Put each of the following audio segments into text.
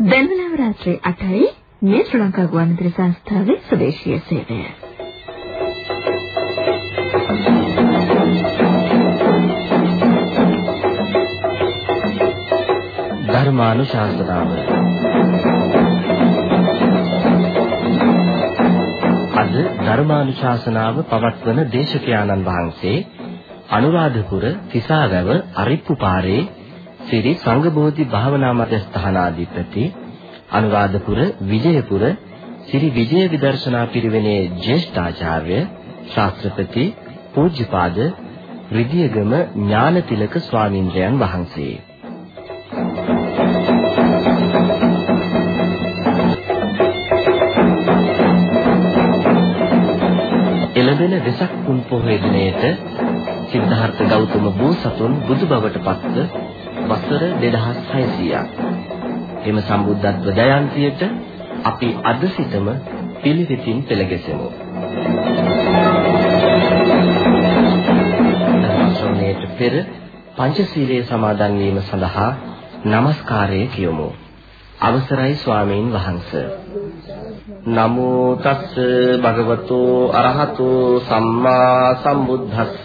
දැන්වලව රාත්‍රී 8යි මේ ශ්‍රී ලංකා ගුවන්විදුලි සංස්ථාවේ ස්වදේශීය සේවය. ධර්මානුශාසනාව අද ධර්මානුශාසනාව පවත්වන දේශකයාණන් වහන්සේ අනුරාධපුර තිසාවැව අරිප්පු පාරේ සිරි සංඝබෝධි භාවනා මධ්‍යස්ථානාධිපති අනුරාධපුර විජයපුර සිරි විජය විදර්ශනා පිරිවෙනේ ජ්‍යෙෂ්ඨාචාර්ය ශාස්ත්‍රපති පූජ්‍යපාද රිදියගම ඥානතිලක ස්වාමින්ද්‍රයන් වහන්සේ. එළඹෙන වෙසක් පුන් පොහොය දිනයේට සිද්ධාර්ථ ගෞතම බෝසතුන් බුදු බවට පත්ව වසර 2600ක්. එම සම්බුද්ධත්ව ජයන්තියට අපි අද සිටම පිළිවෙතින් පෙළගැසෙමු. ධර්මශ්‍රවණයට පෙර පංචශීලයේ සමාදන් වීම සඳහා নমස්කාරය කියමු. අවසරයි ස්වාමීන් වහන්සේ. නමෝ තස්ස භගවතු අරහතු සම්මා සම්බුද්දස්ස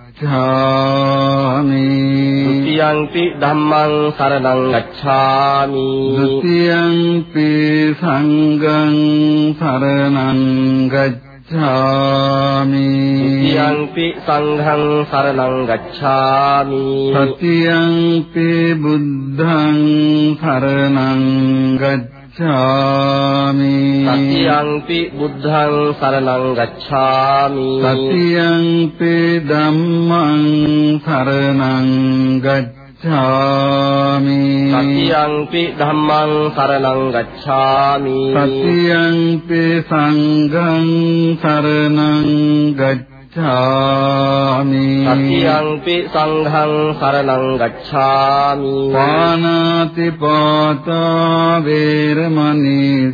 ගච්ඡාමි ဒ ුතියංපි ධම්මං සරණං ගච්ඡාමි ဒ ුතියංපි සංඝං සරණං ගච්ඡාමි ဒ ුතියංපි සංඝං සරණං ගච්ඡාමි සතියංපි බුද්ධං සරණං ගච්ඡාමි ගච්ඡාමි. සතියංපි බුද්ධං සරණං ගච්ඡාමි. සතියංපි ධම්මං සරණං ගච්ඡාමි. සතියංපි ධම්මං සරණං ගච්ඡාමි. සතියංපි සංඝං සරණං ගච්ඡාමි ගච්ඡාමි සතියංපි සංඝං සරණං ගච්ඡාමි පානාති පාතා වේරමණී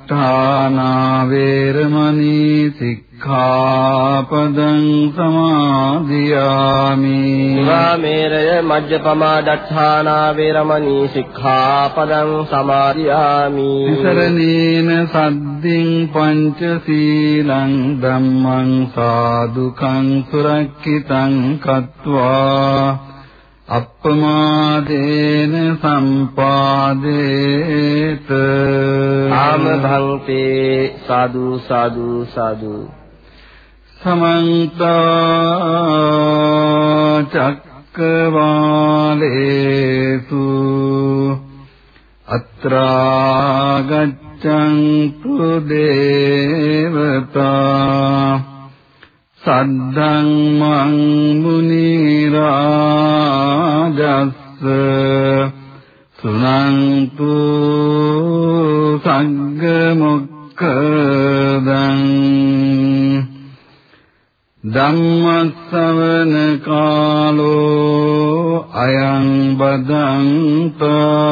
දත්තානා වේරමණී සික්ඛා සික්ඛාපදං සමාදියාමි සුරාමේරය මජ්ජපමා දත්තානා වේරමණී සික්ඛාපදං සමාදියාමි සරණේන සද්දින් පංචශීලං ධම්මං සාදුකං සුරක්ෂිතං කତ୍වා අප්පමාදේන සම්පාදේත ආම භන්තේ සාදු සාදු සාදු. සමන්ත චක්කවාලේසු අත්‍රා ගච්ඡන්තු දේවතා සද්දං මං මුනි රාජස්ස සුනන්තු සග්ග මොක්කදං ධම්මස්සවන කාලෝ අයං බදන්තා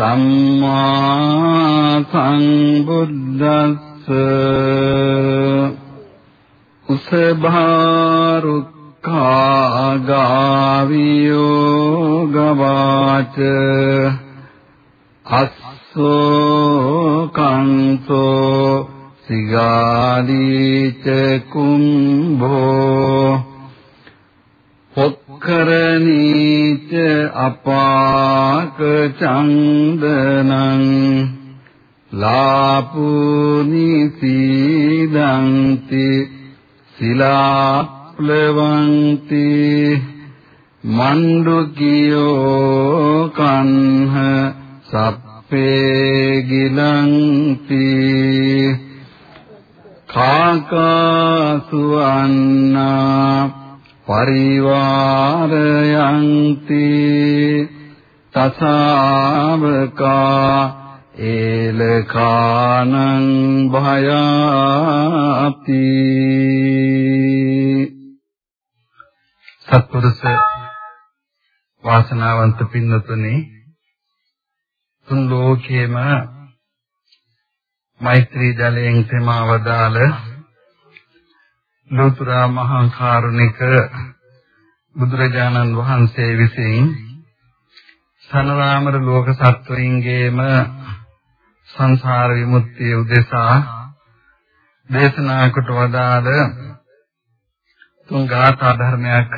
සම්මා සංබුද්දස්ස උසභාරුක්ඛා ගාවියෝ ගවාච අස්සෝ කන්තෝ සිගාදීච කුම්භෝ කරණීච අපාක චන්දනං ලාපුනි සීදන්ති සිලාප්ලවන්ති මණ්ඩුකියෝ කන්හ සප්පේ ගිලන්ති කාකාසුවන්නා පරිවාරයන්ති තසාවකා ඒලකානං භයාති සත්පුරුෂ වාසනාවන්ත පින්නතුනි තුන් ලෝකේම මෛත්‍රී ජලයෙන් තෙමවදාල ලෝතර මහා කාරුණික බුදුරජාණන් වහන්සේ විසින් සනරාමර ලෝක සත්වයින්ගේම සංසාර විමුක්තිය උදෙසා දේශනා කොට වදාළ තුන් ගාථා ධර්මයක්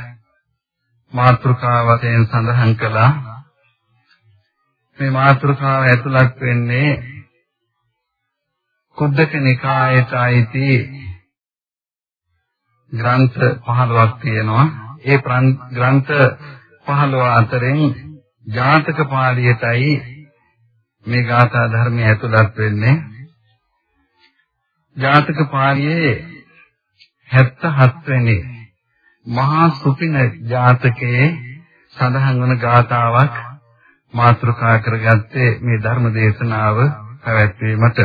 මාතෘකාව වශයෙන් සඳහන් කළා. මේ මාතෘකාව ඇතුළත් වෙන්නේ කුද්දක නිකායට අයිති ග්‍රන්ථ 15ක් තියෙනවා. ඒ ග්‍රන්ථ 15 අතරින් ජාතක පාළියටයි මේ ගාථා ධර්මය ඇතුළත් වෙන්නේ. ජාතක පාළියේ 77 වෙනි මහා සුපින ජාතකයේ සඳහන් වන ගාථාවක් මාතෘකා කරගත්තේ මේ ධර්ම දේශනාව පැවැත්වීමට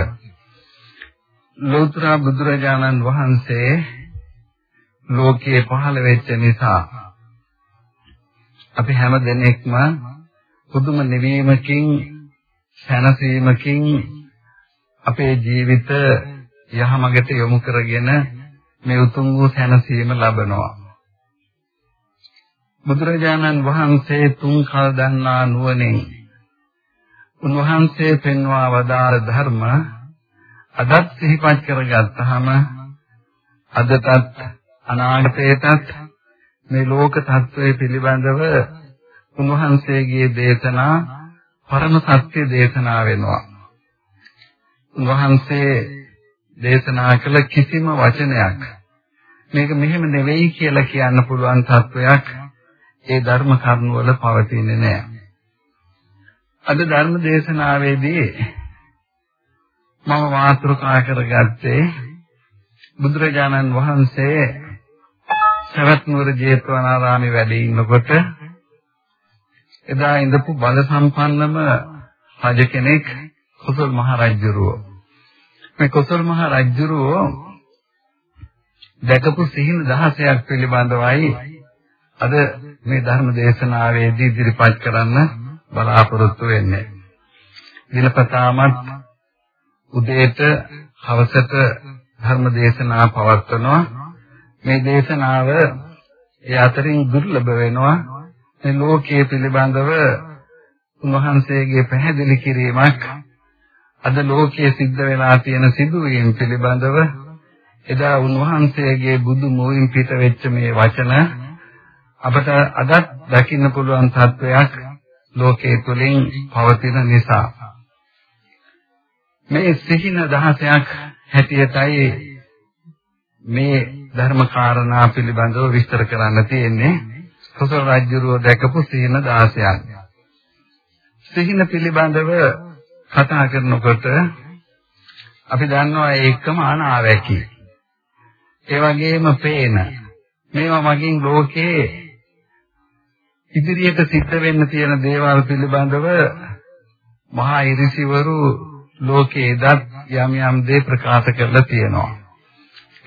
ලෝතර බුදුරජාණන් වහන්සේ ලෝකයේ පහළ වෙච්ච නිසා අපි හැම දෙනෙක්ම පුදුම නිවීමකින් සැනසීමකින් අපේ ජීවිත යහමගට යොමු කරගෙන මේ උතුම් වූ සැනසීම ලබනවා. බුදුරජාණන් වහන්සේ තුන් කල් දන්නා නුවණින් උන්වහන්සේ පෙන්වා වදාළ ධර්ම අදත් සිහිපත් කරගත්තාම අදටත් අනාගතයටත් මේ ලෝක తත්වයේ පිළිබඳව උන්වහන්සේගේ දේශනා පරම සත්‍ය දේශනා වෙනවා. උන්වහන්සේ දේශනා කළ කිසිම වචනයක් මේක මෙහෙම නෙවෙයි කියලා කියන්න පුළුවන් තත්වයක් ඒ ධර්ම කරුණ වල පවතින්නේ නැහැ. අද ධර්ම දේශනාවේදී මම මාතෘකා කරගත්තේ බුදුරජාණන් වහන්සේ සවැත් නුවර ජේතවනාරාමේ වැඩ ඉන්නකොට එදා ඉඳපු බල සම්පන්නම රජ කෙනෙක් කොසල් මහ රජුරුව. මේ කොසල් මහ රජුරුව දැකපු සිහින 16ක් පිළිබඳවයි අද මේ ධර්ම දේශනාවේදී ඉදිරිපත් කරන්න බලාපොරොත්තු වෙන්නේ. දිනපතාමත් උදේට හවසට ධර්ම දේශනා පවත්වනවා. මේ දේශනාව ඒ අතරින් දුර්ලභ වෙනවා. මේ ලෝකයේ පිළිබඳව උන්වහන්සේගේ පැහැදිලි කිරීමක් අද ලෝකයේ සිද්ධ වෙලා තියෙන සිදුවීම් පිළිබඳව එදා උන්වහන්සේගේ බුදු මොයින් පිට වෙච්ච මේ වචන අපට අදත් දකින්න පුළුවන් තත්වයක් ලෝකයේ තුලින් පවතින නිසා මේ සිහින දහසයක් හැටියටයි මේ ධර්ම කාරණා පිළිබඳව විස්තර කරන්න තියෙන්නේ කොසල් රජුරුව දැකපු සිහින 16ක් සිහින පිළිබඳව කතා කරනකොට අපි දන්නවා ඒකම අනාවැකි ඒ වගේම පේන. මේවා මගින් ලෝකේ ඉදිරියට සිද්ධ වෙන්න තියෙන දේවල් පිළිබඳව මහා ඉරිසිවරු ලෝකේ දත් යම් යම් දේ ප්‍රකාශ කරලා තියෙනවා.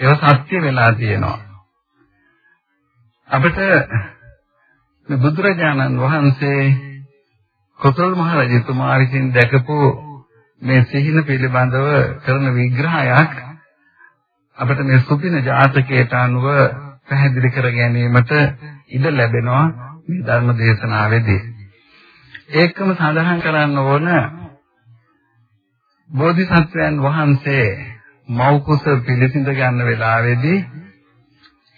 ඒවා සත්‍ය වෙලා තියෙනවා. අපිට බුදුරජාණන් වහන්සේ කොසල් මහ රජතුමා විසින් දැකපු මේ සිහින පිළිබඳව කරන විග්‍රහයක් අපිට මේ සුපින ජාතකයට අනුව පැහැදිලි කර ගැනීමට ඉඩ ලැබෙනවා මේ ධර්ම දේශනාවේදී. ඒකම සඳහන් කරන්න ඕන බෝධිසත්වයන් වහන්සේ මෞකුස පිළිසිඳ ගන්න වෙලාවේදී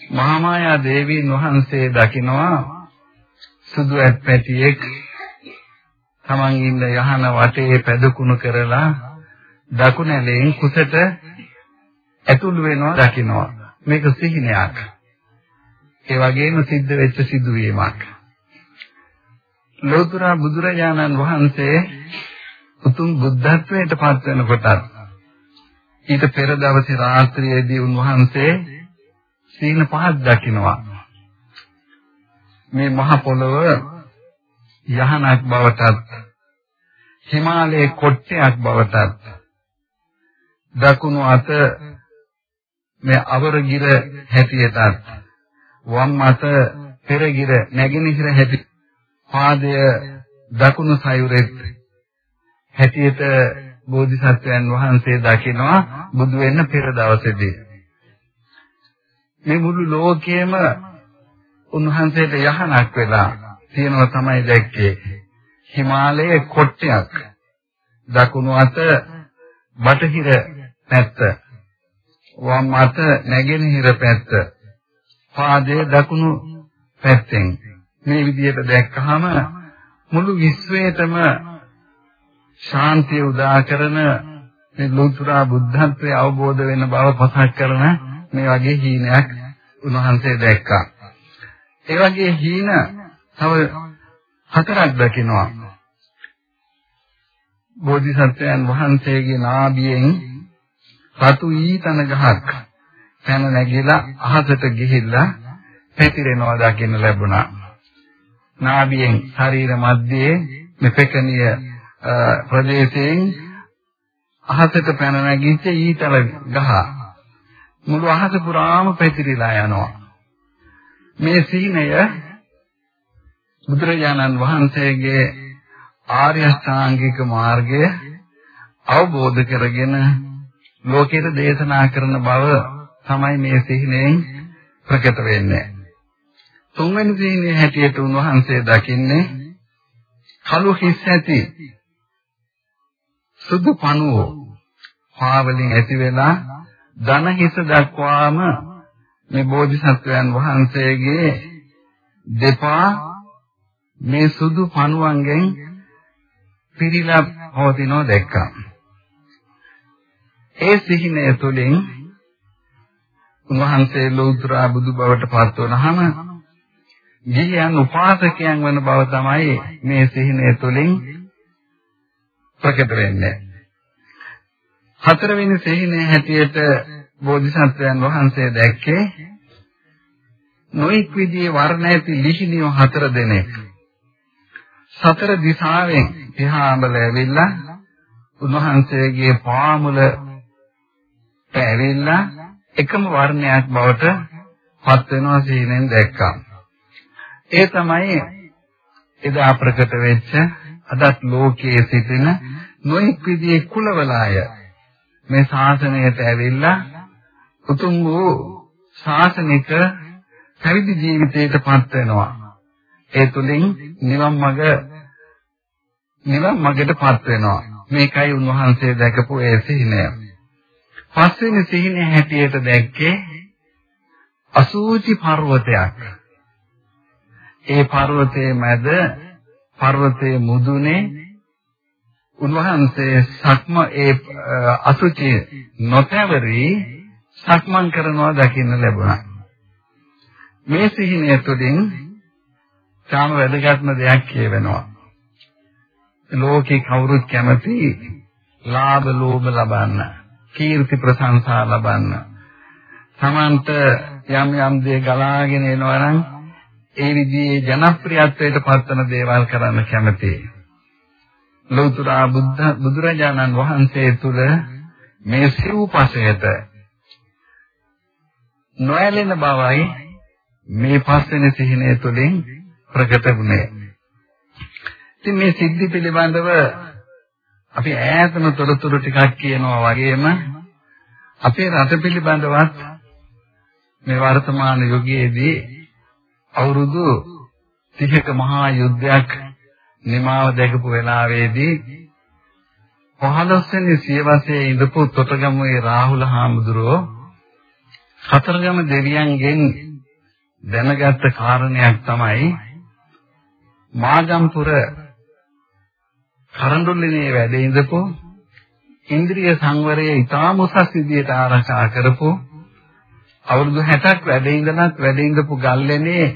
මහාමායා දේවීන් වහන්සේ දකිනවා සුදු ඇත්පැටියෙක් තමන් ඉන්න යහන වටේ පැදකුණු කරලා දකුණැලෙන් කුසට ඇතුළු වෙනවා දකිනවා. මේක සිහිනයක්. ඒ වගේම සිද්ධ වෙච්ච සිදුවීමක්. ලෝතර බුදුරජාණන් වහන්සේ උතුම් බුද්ධත්වයට පත් වෙනකොටත් ඊට පෙර දවසේ රාත්‍රියේදී උන්වහන්සේ සීන පහක් දකිනවා. මේ මහ පොළව යහනක් බවටත් හිමාලයේ කොට්ටයක් බවටත් දකුණු අත මේ අවරගිර හැටියටත් වම් අත පෙරගිර නැගෙනහිර හැටි පාදය දකුණු සයුරෙත් හැටියට බෝධිසත්වයන් වහන්සේ දකිනවා බුදු වෙන්න පෙර දවසේදී. මේ මුළු ලෝකයේම උන්වහන්සේට යහනක් වෙලා තියෙනවා තමයි දැක්කේ. හිමාලයේ කොට්ටයක් දකුණු අත බටහිර පැත්ත වම් අත නැගෙනහිර පැත්ත පාදයේ දකුණු පැත්තෙන්. මේ විදිහට දැක්කහම මුළු විශ්වයටම ශාන්තිය උදා කරන මේ ලෝතුරා බුද්ධත්වයේ අවබෝධ වෙන බව පසක් කරන මේ වගේ හීනයක් උන්වහන්සේ දැක්කා. ඒ වගේ හීන තව හතරක් දකිනවා. බෝධිසත්වයන් වහන්සේගේ නාභියෙන් රතු ඊතන ගහක් පැන නැගිලා අහසට ගිහිල්ලා පැතිරෙනවා දකින්න ලැබුණා. නාභියෙන් ශරීර මැද්දේ මෙපෙකණිය ප්‍රදේශයෙන් අහසට පැන නැගිච්ච ඊතල ගහ මුළු අහස පුරාම පැතිරිලා යනවා. මේ සීනය බුදුරජාණන් වහන්සේගේ ආර්ය අෂ්ටාංගික මාර්ගය අවබෝධ කරගෙන ලෝකයට දේශනා කරන බව තමයි මේ සිහිනෙන් ප්‍රකට වෙන්නේ. තුන්වෙනි සිහිනේ හැටියට උන්වහන්සේ දකින්නේ කළු හිස් ඇති සුදු පණුව පාවලින් ඇති වෙලා ධන හිස දක්වාම මේ බෝධිසත්වයන් වහන්සේගේ දෙපා මේ සුදු පණුවන්ගෙන් පිරීලා පවතිනෝ දැක්කා. ඒ සිහිනය තුළින් උන්වහන්සේ ලෞතර බුදු බවට පත් වුණාම ගිහියන් උපාසකයන් වන බව තමයි මේ සිහිනය තුළින් ප්‍රකට වෙන්නේ. හතරවෙනි සිහිනය හැටියට බෝධිසත්වයන් වහන්සේ දැක්කේ නොඑක් විදිහේ වර්ණ ඇති ලිහිණිය හතර දෙනෙක්. සතර දිශාවෙන් එහාමල ඇවිල්ලා උන්වහන්සේගේ පාමුල පැවිල්ලා එකම වර්ණයක් බවට පත් වෙනවා සීනෙන් දැක්කා. ඒ තමයි එදා ප්‍රකට වෙච්ච අදත් ලෝකයේ සිටින නොඑක් විදිහේ කුලවලාය මේ ශාසනයට ඇවිල්ලා උතුම් වූ ශාසනික පැවිදි ජීවිතයට පත් වෙනවා. ඒ තුලින් නිවන් මඟ නිවන් මඟට පත් වෙනවා. මේකයි උන්වහන්සේ දැකපු ඒ සිහිනය. පස්වෙනි සිහිනය හැටියට දැක්කේ අසූචි පර්වතයක්. ඒ පර්වතයේ මැද පර්වතයේ මුදුනේ උන්වහන්සේ සක්ම ඒ අසුචි නොතැවරි සක්මන් කරනවා දකින්න ලැබුණා. මේ සිහිනය තුළින් තාම වැදගත්ම දෙයක් කියවෙනවා. ලෝකේ කවුරුත් කැමති ලාභ ලෝභ ලබන්න, කීර්ති ප්‍රශංසා ලබන්න. සමන්ත යම් යම් දේ ගලාගෙන එනවා නම් ඒ විදිහේ ජනප්‍රියත්වයට පත්වන දේවල් කරන්න කැමතියි. ලෞතර බුද්ධ බුදුරජාණන් වහන්සේ තුල මේ සිව්පසයට නොඇලෙන බවයි මේ පස්වෙනි සිහිනය තුළින් ප්‍රකට වුණේ. ඉතින් මේ සිද්ධි පිළිබඳව අපි ඈතම තොරතුරු ටිකක් කියනවා වගේම අපේ රට පිළිබඳවත් මේ වර්තමාන යුගයේදී අවුරුදු 30ක මහා යුද්ධයක් නිමාව දැකපු වෙලාවේදී 15 වෙනි සියවසේ ඉඳපු තොටගමුවේ රාහුල හාමුදුරුවෝ හතරගම දෙවියන්ගෙන් දැනගත්ත කාරණයක් තමයි මාගම්පුර කරඬුල්ලේ වැඩ ඉඳපු ඉන්ද්‍රිය සංවරය ඊටාම උසස් විදියට ආරක්ෂා කරපු අවුරුදු 60ක් වැඩ ඉඳනත් වැඩ ඉඳපු ගල්ලෙනේ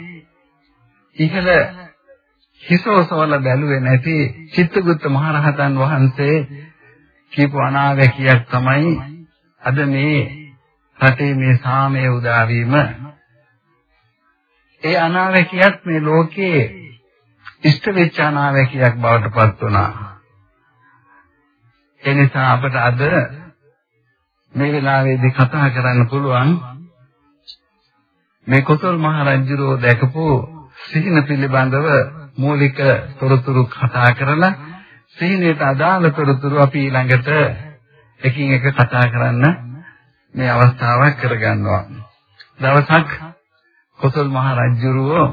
ඉහළ හිසෝසවල බැලුවේ නැති චිත්තගුත්ත මහරහතන් වහන්සේ කියපු අනාවැකියක් තමයි අද මේ රටේ මේ සාමය උදා වීම ඒ අනාවැකියත් මේ ලෝකයේ ඉෂ්ට වෙච්ච අනාවැකියක් බවට පත් වුණා. ඒ නිසා අපට අද මේ වෙලාවේදී කතා කරන්න පුළුවන් මේ කොසල් මහ රජුරෝ දැකපු සිහින පිළිබඳව මූලික තොරතුරු කතා කරලා සිහිනයට අදාළ තොරතුරු අපි ඊළඟට එකින් එක කතා කරන්න මේ අවස්ථාවක් කරගන්නවා. දවසක් කොසල් මහ රජුරෝ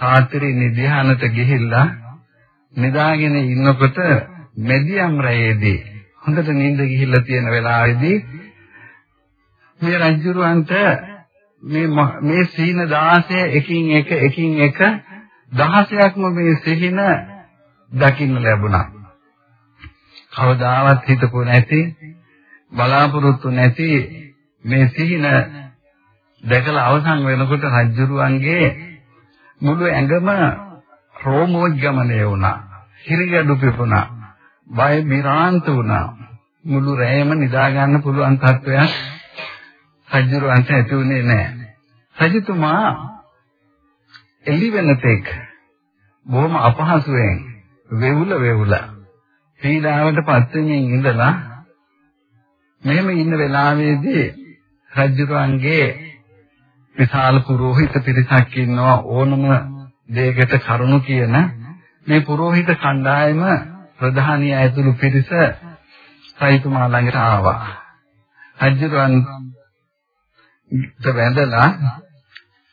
රාත්‍රී නිධානට ගිහිල්ලා නිදාගෙන ඉන්නකොට මෙදියම් රැයේදී හොඳට නිින්ද ගිහිල්ලා තියෙන වෙලාවේදී මේ රජුරවන්ට මේ මේ සීන 16 එකින් එක එකින් එක 16ක්ම මේ සිහින දකින්න ලැබුණා. කවදාවත් හිතපු නැති බලාපොරොත්තු නැති මේ සිහින දැකලා අවසන් වෙනකොට රජුරුවන්ගේ මුළු ඇඟම රෝමෝද්ගමනය වුණා. හිරිගඩු පිපුණා. බය විරාන්ත වුණා. මුළු රැයම නිදා ගන්න පුළුවන් තත්වයක් රජුරුවන්ට ඇති වුණේ නැහැ. රජතුමා එළි වෙන තෙක් බොහොම අපහසුයෙන් වෙවුල වෙවුල පීඩාවට පත් වෙමින් ඉඳලා මෙහෙම ඉන්න වෙලාවේදී රජුරුවන්ගේ විශාල පුරෝහිත පිරිසක් ඉන්නවා ඕනම දෙයකට කරුණු කියන මේ පුරෝහිත කණ්ඩායම ප්‍රධානිය ඇතුළු පිරිස සයිතුමා ළඟට ආවා. රජුරුවන් වැඳලා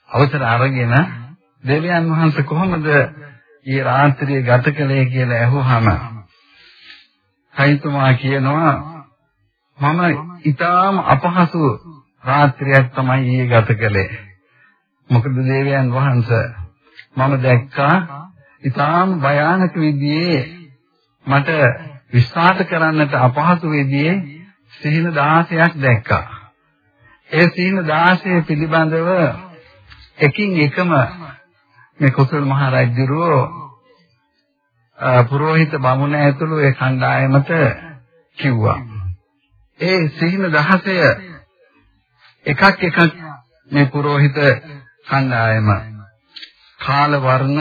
අවසර අරගෙන දෙවියන් වහන්සේ කොහොමද ඊ රාත්‍රියේ ගත කළේ කියලා ඇහුවාම සයිතුමා කියනවා මම ඊටාම අපහසු රාත්‍රියක් තමයි ඊයේ ගත කළේ. මොකද දේවයන් වහන්සේ මම දැක්කා ඊටාම් භයානක විදිහේ මට විශ්වාස කරන්නට අපහසු විදිහේ සිහින 16ක් දැක්කා. ඒ සීල 16 පිළිබඳව එකින් එකම මේ කුසල මහ රජුරෝ පුරোহিত බමුණ ඇතුළු ඒ කණ්ඩායමට කිව්වා. ඒ සීල 16 එකක් එකක් මේ පුරোহিত කණ්ඩායම කාල වර්ණ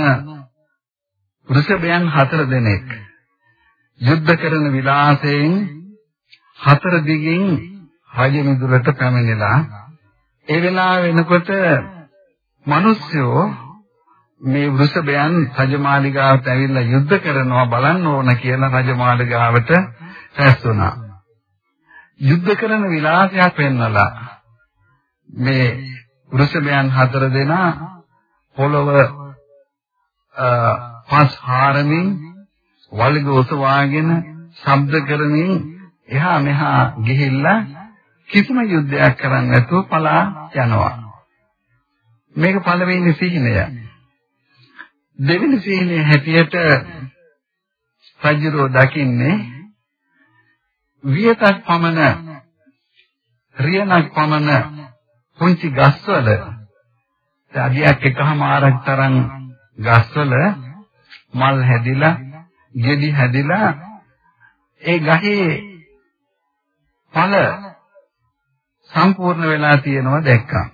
වෘෂභයන් හතර දෙනෙක් යුද්ධ කරන විලාසයෙන් හතර දිගින් රජ මිදුලට පැමිණිලා ඒ වෙලාව වෙනකොට මිනිස්සුયો මේ වෘෂභයන් රජමාලිගාවට ඇවිල්ලා යුද්ධ කරනවා බලන්න ඕන කියලා රජමාලිගාවට රැස් වුණා. යුද්ධ කරන විලාසයක් වෙන්නලා මේ වෘෂභයන් හතර දෙනා පොළව පස් හාරමින් වලිග ඔසවාගෙන ශබ්ද කරමින් එහා මෙහා ගිහිල්ලා කිසිම යුද්ධයක් කරන්නේ නැතුව පලා යනවා. මේක පළවෙනි සිහිනය. දෙවෙනි සිහිනය හැටියට රජුරෝ දකින්නේ වියතක් පමණ රියනක් පමණ පුංචි ගස්වල අඩියක් එකමාරක් තරම් ගස්වල මල් හැදිලා ගෙඩි හැදිලා ඒ ගහේ ඵල සම්පූර්ණ වෙලා තියෙනවා දැක්කා.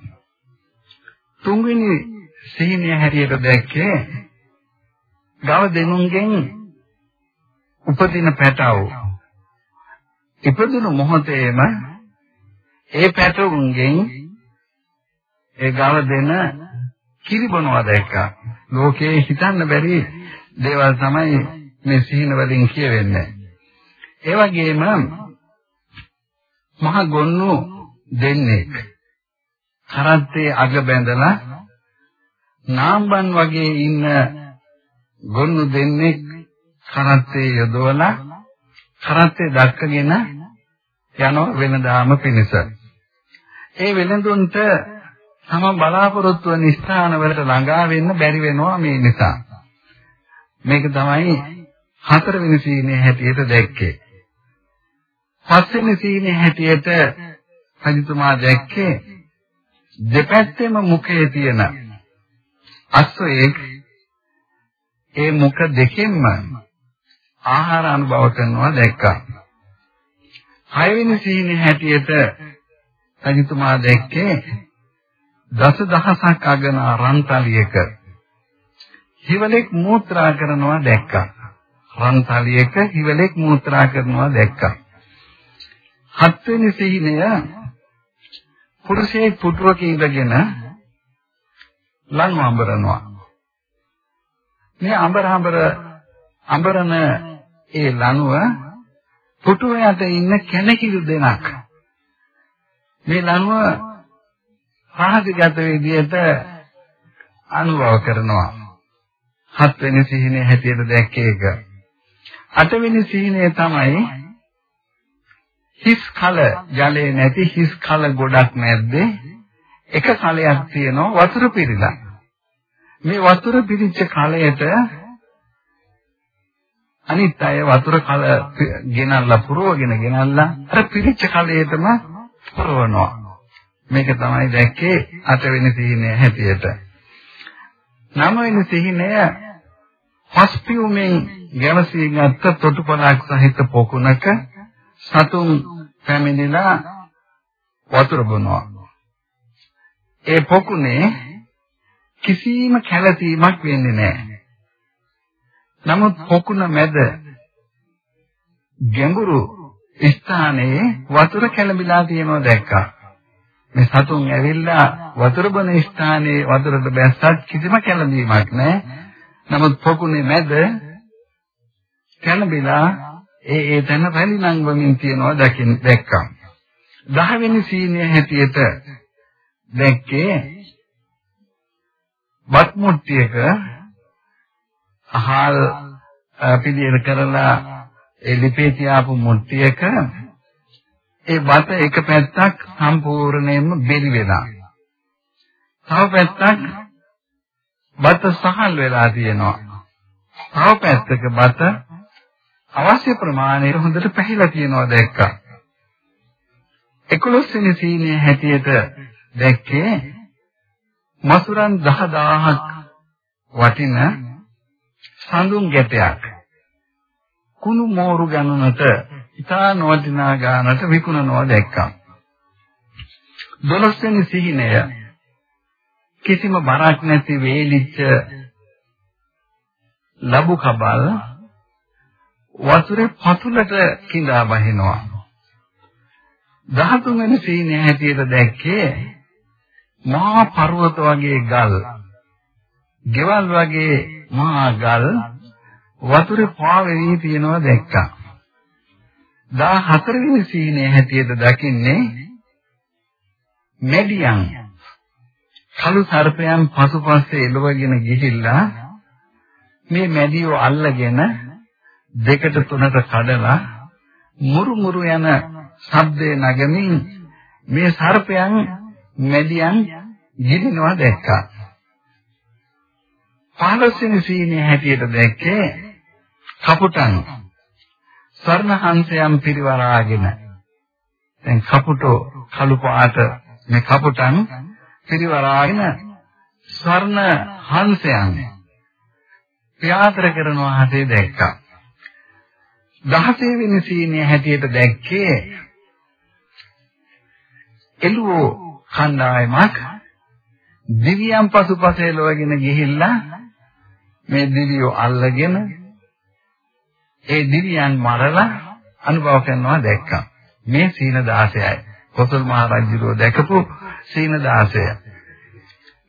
තුන්වෙනි සිහිනය හැටියට දැක්කේ ගව දෙනුන්ගෙන් උපදින පැටව. ඉපදුණු මොහොතේම ඒ පැටවුන්ගෙන් ඒ ගව දෙන කිරිබනවා දැක්කා. ලෝකේ හිතන්න බැරි දේවල් තමයි මේ සිහින වලින් කියවෙන්නේ. ඒ වගේම මහ ගොන්නු දෙන්නේ කරත්තේ අග බැඳලා නාම්බන් වගේ ඉන්න ගොන්නු දෙන්නේ කරත්තේ යොදවලා කරත්තේ දක්කගෙන යන වෙනදාම පිණිස. ඒ වෙනදුන්ට තම බලාපොරොත්තු වන ස්ථාන වලට ළඟා වෙන්න බැරි වෙනවා මේ නිසා. මේක තමයි හතරවෙනි සීනේ හැටියට දැක්කේ. පස්වෙනි සීනේ හැටියට රජතුමා දැක්කේ දෙපැත්තෙම මුඛයේ තියෙන අස්වැයෙක් ඒ මුඛ දෙකෙන්ම ආහාර අනුභව කරනවා දැක්කා. හයවෙනි සීනේ හැටියට රජතුමා දැක්කේ දස දහසක් අගන රන්තලියක හිවලෙක් මූත්‍රා කරනවා දැක්කා. රන්තලියක හිවලෙක් මූත්‍රා කරනවා දැක්කා. හත්වෙනි සිහිනය පුරුෂයෙක් පුටුවක ඉඳගෙන ලං අඹරනවා. මේ අඹර අඹර අඹරන ඒ ලනුව පුටුව යට ඉන්න කැනකිලි දෙනක්. මේ ලනුව රහසිගත විදියට අනුභව කරනවා. හත්වෙනි සිහිනේ හැටියට දැක්කේ ඒක. අටවෙනි සිහිනේ තමයි හිස් කල ජලයේ නැති හිස් කල ගොඩක් නැද්දේ එක කලයක් තියෙනවා වතුර පිරීලා. මේ වතුර පිරිච්ච කලයට අනිත් අය වතුර කල ගෙනල්ලා පුරවගෙන ගෙනල්ලා අර පිරිච්ච කලයටම පුරවනවා. මේක තමයි දැක්කේ අටවෙනි සිහිනය හැටියට. නවවෙනි සිහිනය හොස්පියුමෙන් ගැවසී ගත්ත තොටුපළක් සහිත පොකුණක සතුන් පැමිණිලා වතුර බොනවා. ඒ පොකුණේ කිසිම කැළතීමක් වෙන්නේ නැහැ. නමුත් පොකුණ මැද ගැඹුරු ස්ථානයේ වතුර කැළඹිලා තියෙනවා දැක්කා. මේ සතුන් ඇවිල්ලා වතුර බොන ස්ථානයේ වතුරට බැස්සත් කිසිම කැළඹීමක් නැහැ. නමුත් පොකුණේ මැද කැළඹිලා ඒ ඒ තැන රැලි නංවමින් තියනවා දකින් දැක්කා. 10 වෙනි සීනිය හැටියට දැක්කේ බත් මුට්ටියක අහල් පිළියෙල කරලා ඒ ලිපේ තියාපු මුට්ටියක ඒ බත එක පැත්තක් සම්පූර්ණයෙන්ම බෙලි වෙලා. තව පැත්තක් බත සහල් වෙලා තියෙනවා. තව පැත්තක බත අවශ්‍ය ප්‍රමාණයට හොඳට පැහිලා තියෙනවා දැක්කා. 11 වෙනි සීනිය හැටියට දැක්කේ මසුරන් 10000ක් වටින සඳුන් ගැටයක් කුණු මෝරු ගණනට ඉතා නොවටිනා ගානට විකුණනවා දැක්කා. 12 වෙනි සිහිනය කිසිම බරක් නැති වේලිච්ච ලබු කබල් වතුරේ පතුලට කිඳා බහිනවා. 13 වෙනි සීනේ හැටියට දැක්කේ මහා පර්වත වගේ ගල්. ගෙවල් වගේ මහා ගල් වතුරේ පාවෙවි තියෙනවා දැක්කා. 14 වෙනි සීනේ හැටියට දකින්නේ මෙඩියන් කළු සර්පයන් පසුපස්සේ එළවගෙන ගිහිල්ලා මේ මැඩියෝ අල්ලගෙන දෙකට තුනට කඩලා මුරු මුරු යන ශබ්දේ නගමින් මේ සර්පයන් මැඩියන් ගිලිනවා දැක්කා. 15 වෙනි සීනේ හැටියට දැක්කේ කපුටන්. ස්වර්ණහංසයන් පිරිවරාගෙන. දැන් කපුටෝ කළු පාට මේ කපුටන් පිරිවරාගෙන ස්වර්ණ හංසයන් ප්‍රයාතර කරනවා හතේ දැක්කා. 16 වෙනි සීනිය හැටියට දැක්කේ එළුවෝ කණ්ඩායමක් දිව්‍යයන් පසුපස එළවගෙන ගිහිල්ලා මේ දිවියෝ අල්ලගෙන ඒ දිවියන් මරලා අනුභව කරනවා දැක්කා. මේ සීන 16යි. කොසල් මහ රජුරෝ දැකපු සීන 16.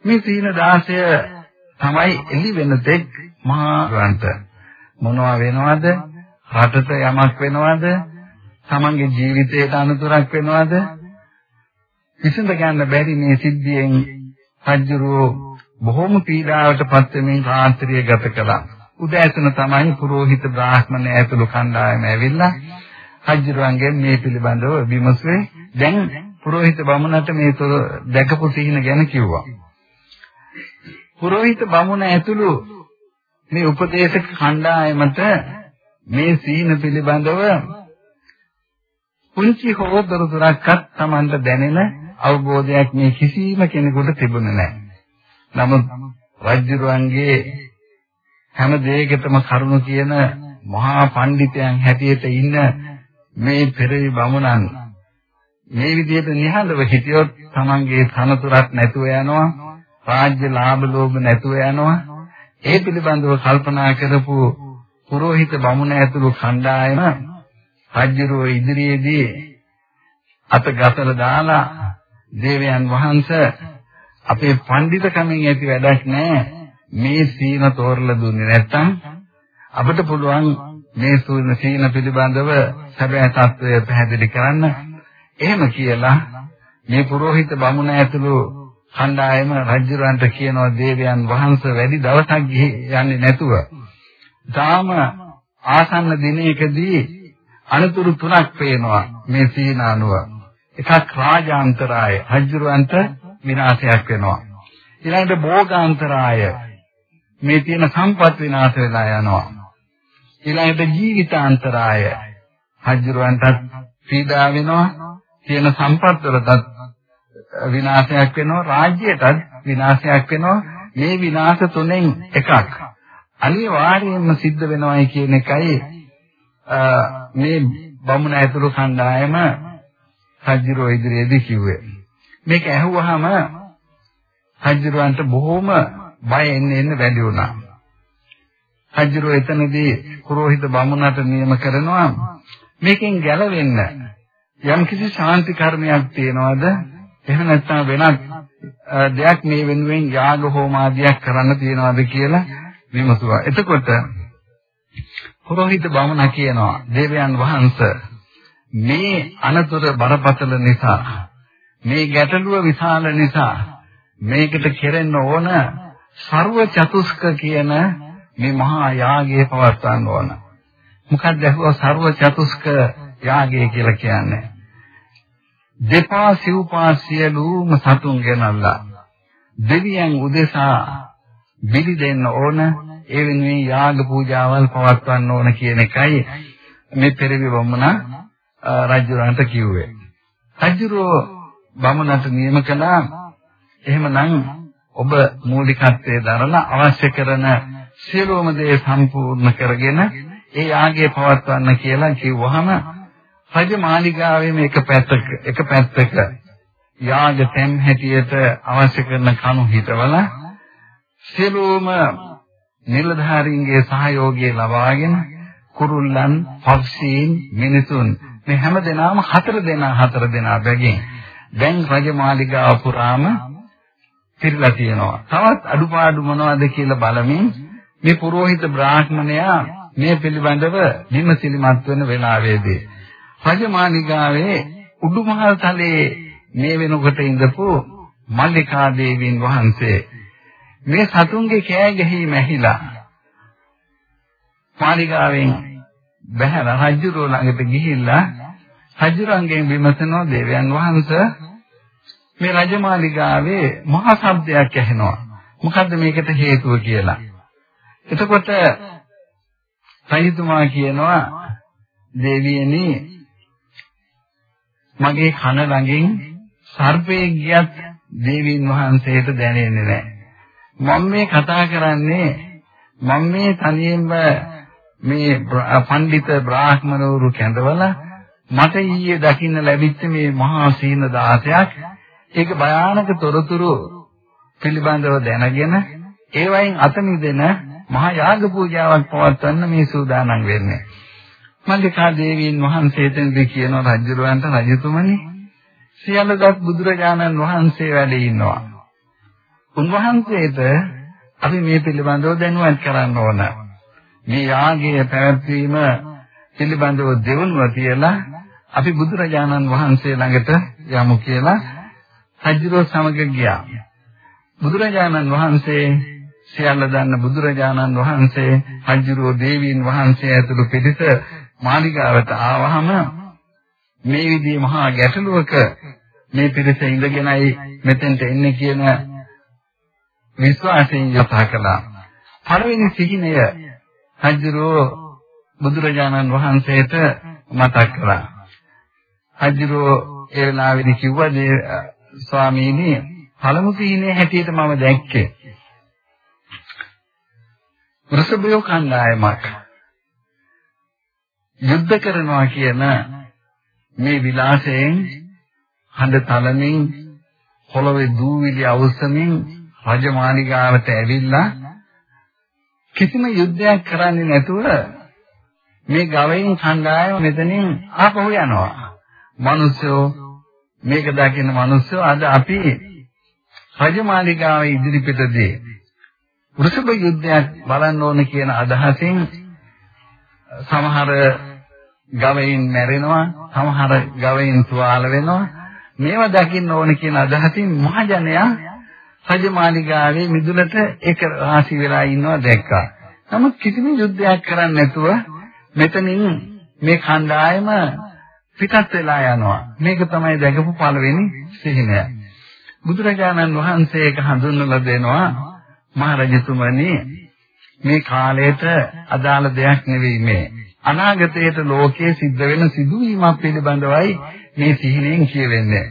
මේ සීන 16 තමයි එළි වෙන තෙක් මහා ග්‍රන්ථ. මොනවා වෙනවද? රටට යමක් වෙනවද? තමන්ගේ ජීවිතයට අනුතරක් වෙනවද? කිසිඳ ගන්න බැරි මේ සිද්ධියෙන් රජුරෝ බොහොම පීඩාවට පත් වෙමින් රාත්‍රිය ගත කළා. උදෑසන තමයි පුරෝහිත බ්‍රාහ්මණ ඇතුළු කණ්ඩායම ඇවිල්ලා රජුරන්ගෙන් මේ පිළිබඳව විමසුවේ. දැන් පුරෝහිත බමුණට මේ දැකපු සිහින ගැන කිව්වා. පුරෝහිත බමුණ ඇතුළු මේ උපදේශක කණ්ඩායමට මේ සිහින පිළිබඳව පුංචි හෝ දොරතුරක්වත් Tamanට දැනෙන අවබෝධයක් මේ කිසිම කෙනෙකුට තිබුණේ නැහැ. නමුත් රජුරුවන්ගේ හැම දෙයකටම කරුණ කියන මහා පඬිතයන් හැටියට ඉන්න මේ පෙරවි බමුණන් මේ විදිහට නිහඬව හිටියොත් Tamanගේ තනතුරක් නැතුව යනවා රාජ්‍ය ලාභ ලෝභ නැතුව යනවා ඒ පිළිබඳව කල්පනා කරපු පුරোහිත බමුණ ඇතුළු කණ්ඩායම රජුරෝ ඉදිරියේදී අත ගසල දාලා දේවයන් වහන්සේ අපේ පඬිත කමෙන් ඇති වැඩක් නැහැ මේ සීන තෝරලා දුන්නේ නැත්තම් අපිට පුළුවන් මේ සූන සීන පිළිබඳව සැබෑ తත්වය පැහැදිලි කරන්න. එහෙම කියලා මේ පුරোහිත බමුණ ඇතුළු කණ්ඩායම රජුරන්ට කියනවා දේවයන් වහන්සේ වැඩි දවසක් ගිහින් යන්නේ නැතුව තාම ආසන්න දිනයකදී අනතුරු තුනක් පේනවා මේ සීනානුව එකක් රාජාන්තරාය රජුරන්ට විනාශයක් වෙනවා. ඊළඟට භෝගාන්තරාය මේ තියෙන සම්පත් විනාශ වෙලා යනවා. ඊළඟට ජීවිතාන්තරාය රජුරන්ටත් පීඩා වෙනවා තියෙන සම්පත් වලටත් විනාශයක් වෙනවා රාජ්‍යයටත් විනාශයක් වෙනවා. මේ විනාශ තුනෙන් එකක්. අනිවාර්යයෙන්ම සිද්ධ වෙනවායි කියන එකයි මේ බමුණ ඇතුළු කණ්ඩායම රජුරෝ ඉදිරියේදී කිව්වේ. මේක ඇහුවාම රජුරවන්ට බොහොම බය එන්න එන්න වැඩි වුණා. රජුරෝ එතනදී පුරোহিত බමුණට නියම කරනවා. මේකෙන් ගැලවෙන්න යම්කිසි ශාන්ති කර්මයක් තියනවාද? එහෙම නැත්නම් වෙනත් දෙයක් මේ වෙනුවෙන් යාග හෝමාදියක් කරන්න තියනවාද කියලා විමසුවා. එතකොට පුරোহিত බමුණා කියනවා දේවයන් වහන්සේ මේ අනතුරු බරපතල නිසා මේ ගැටලුව විශාල නිසා මේකට කෙරෙන්න ඕන ਸਰව චතුස්ක කියන මේ මහා යාගය පවත්වන්න ඕන. මොකක්ද ඇහුවා ਸਰව චතුස්ක යාගය කියලා කියන්නේ? දෙපා සිව්පා සියලුම සතුන් ගෙනල්ලා දෙවියන් උදෙසා බිලි දෙන්න ඕන ඒ වෙනුවෙන් යාග පූජාවල් පවත්වන්න ඕන කියන එකයි මේ පෙරවි බමුණ රජුරන්ට කිව්වේ. රජුරෝ බමුණට නියම කළා එහෙමනම් ඔබ මූලිකත්වයේ දරලා අවශ්‍ය කරන සියලුම දේ සම්පූර්ණ කරගෙන ඒ යාගය පවත්වන්න කියලා කිව්වහම රජ මාලිගාවේම එක පැත්තක එක පැත්තක යාග තැන් හැටියට අවශ්‍ය කරන කණු හිටවලා සියලුම නිලධාරීන්ගේ සහයෝගය ලබාගෙන කුරුල්ලන්, පක්ෂීන්, මිනිසුන් මේ හැම දෙනාම හතර දෙනා හතර දෙනා බැගින් දැන් රජමාලිගාව පුරාම පිරලා තියෙනවා. තවත් අඩුපාඩු මොනවද කියලා බලමින් මේ පුරোহিত බ්‍රාහ්මණයා මේ පිළිබඳව විමසිලිමත් වෙන වෙලාවේදී රජමාලිගාවේ උඩුමහල් තලයේ මේ වෙනකොට ඉඳපු මල්ලිකා දේවීන් වහන්සේ මේ සතුන්ගේ කෑ ගැහිම ඇහිලා මාලිගාවෙන් බහැලා රජුරෝ ළඟට ගිහිල්ලා රජුරන්ගෙන් විමසනවා දේවයන් වහන්සේ මේ රජමාලිගාවේ මහා ශබ්දයක් ඇහෙනවා. මොකද්ද මේකට හේතුව කියලා. එතකොට සයිතුමා කියනවා දේවියනි මගේ කන ළඟින් සර්පේ ගියත් දේවීන් වහන්සේට දැනෙන්නේ නැහැ. මම මේ කතා කරන්නේ මම මේ තනියෙන්ම මේ පඬිත බ්‍රාහ්මණවරු කැඳවලා මට ඊයේ දකින්න ලැබිච්ච මේ මහා සීන දාසයක් ඒක භයානක තොරතුරු පිළිබඳව දැනගෙන ඒ වයින් අත මිදෙන මහා යාග පූජාවක් පවත්වන්න මේ සූදානම් වෙන්නේ. මල්ලිකා දේවීන් වහන්සේටදී කියන රජුරවන්ට රජතුමනි සියල්ලදත් බුදුරජාණන් වහන්සේ වැඩ ඉන්නවා. උන්වහන්සේට අපි මේ පිළිබඳව දැනුවත් කරන්න ඕන. මේ යාගයේ පැවැත්වීම පිළිබඳව දෙවනුව තියලා අපි බුදුරජාණන් වහන්සේ ළඟට යමු කියලා රජුරෝ සමග ගියා. බුදුරජාණන් වහන්සේ සියල්ල දන්න බුදුරජාණන් වහන්සේ රජුරෝ දේවීන් වහන්සේ ඇතුළු පිරිස මාලිගාවට ආවහම මේ විදිහේ මහා ගැටලුවක මේ පිරිස ඉඳගෙනයි මෙතෙන්ට එන්නේ කියන විශ්වාසයෙන් යථා කළා. පළවෙනි සිහිනය රජුරෝ බුදුරජාණන් වහන්සේට මතක් කළා. රජුරෝ ඒ වෙලාවේදී කිව්වා ස්වාමීනි පළමු සීනේ හැටියට මම දැක්කේ වෘෂභයෝ කණ්ඩායමක් යුද්ධ කරනවා කියන මේ විලාසයෙන් හඳ තලමින් පොළවේ දූවිලි අවසමින් රජමාලිගාවට ඇවිල්ලා කිසිම යුද්ධයක් කරන්නේ නැතුව මේ ගවයින් කණ්ඩායම මෙතනින් ආපහු යනවා. මිනිස්සු මේක දකින මිනිස්සු අද අපි රජමාලිගාවේ ඉදිරිපිටදී වෘෂභ යුද්ධයක් බලන්න ඕන කියන අදහසින් සමහර ගවයින් මැරෙනවා සමහර ගවයින් තුවාල වෙනවා මේවා දකින්න ඕන කියන අදහසින් මහජනයා රජමාලිගාවේ මිදුලට එක රාශි වෙලා ඉන්නවා දැක්කා. නමුත් කිසිම යුද්ධයක් කරන්නේ නැතුව මෙතනින් මේ කණ්ඩායම පිටත් වෙලා යනවා. මේක තමයි දැකපු පළවෙනි සිහිනය. බුදුරජාණන් වහන්සේ ඒක හඳුන්වලා දෙනවා මහරජතුමනි මේ කාලයට අදාළ දෙයක් නෙවෙයි මේ. අනාගතයේට ලෝකයේ සිද්ධ වෙන සිදුවීමක් පිළිබඳවයි මේ සිහිනෙන් කියවෙන්නේ.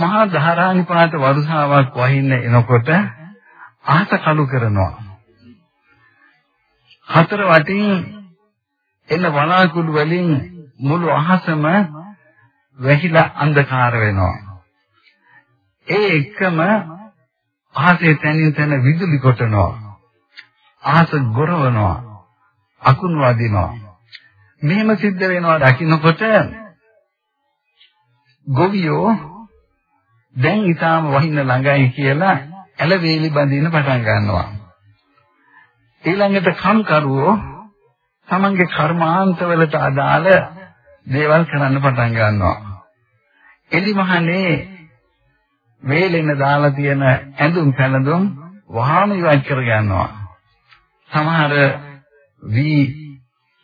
මහා ධාරානිපාත වරුසාවක් වහින්න එනකොට ආස කළු කරනවා. හතර වටින් එන වලාකුළු වලින් මුළු අහසම වැහිලා අන්ධකාර වෙනවා. ඒ එකම අහසේ තනින් තන විදුලි කොටනවා. අහස ගොරවනවා. අකුණු වදිනවා. මෙහෙම සිද්ධ වෙනවා දකින්නකොට ගොවියෝ දැන් ඊටාම වහින්න ළඟයි කියලා ඇලවේලි බඳින්න පටන් ගන්නවා. ඊළඟට කම්කරුවෝ තමන්ගේ කර්මාන්තවලට අදාළ දේවල් කරන්න පටන් ගන්නවා. එලිමහනේ වේලෙන දාලා තියෙන ඇඳුම් පැළඳුම් වහාම ඉවත් කර ගන්නවා. සමහර වී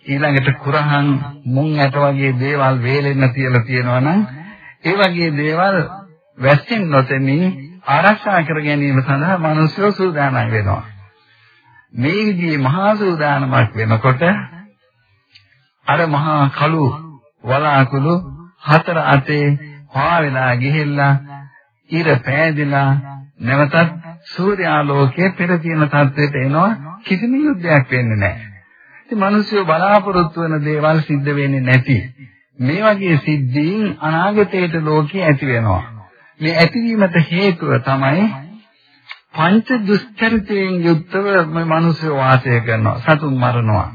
ඊළඟට කුරහන් මුං ඇට වගේ දේවල් වේලෙන්න තියලා තියෙනවා නම් ඒ වගේ දේවල් වැස්සෙන් නොතෙමින් ආරක්ෂා කර ගැනීම සඳහා මිනිස්සු සූදානම් වෙනවා. මේ විදිහේ මහා සූදානමක් වෙනකොට අර මහා කළු වලාකුළු හතර අතේ පා වෙලා ගිහිල්ලා ඉර පෑදිලා නැවතත් සූර්යාලෝකයේ පෙර තියෙන තත්ත්වයට එනවා කිසිම යුද්ධයක් වෙන්නේ නැහැ. ඉතින් මිනිස්සු බලාපොරොත්තු වෙන දේවල් සිද්ධ වෙන්නේ නැති. මේ වගේ සිද්ධීන් අනාගතයේට ලෝකේ ඇති වෙනවා. මේ ඇතිවීමට හේතුව තමයි පංච දුස්චරිතයෙන් යුක්තව මේ මිනිස්සු වාසය කරනවා. සතුන් මරනවා.